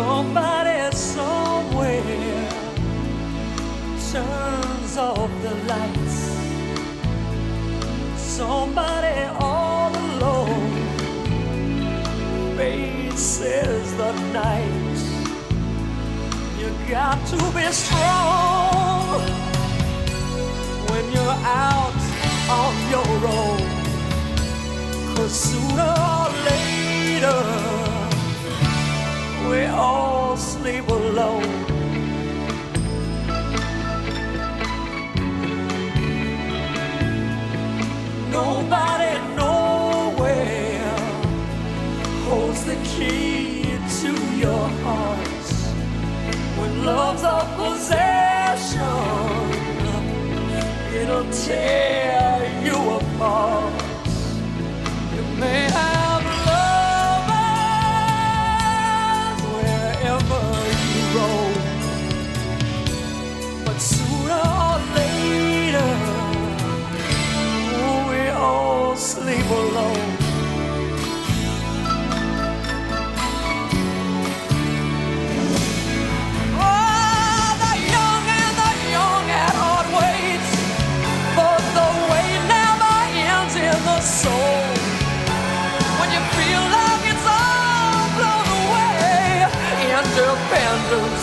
Somebody somewhere turns off the lights. Somebody all alone faces the night. You got to be strong when you're out on your own. Cause sooner the key to your heart. When love's a possession, it'll take.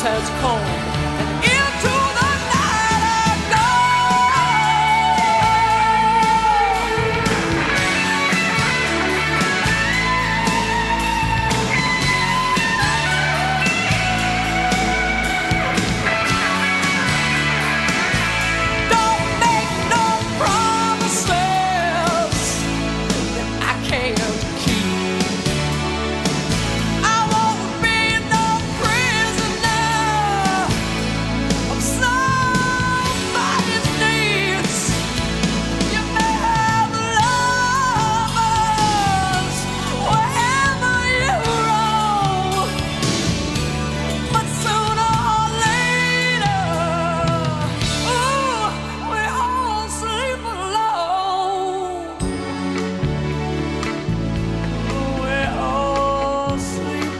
has come.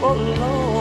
for Lord.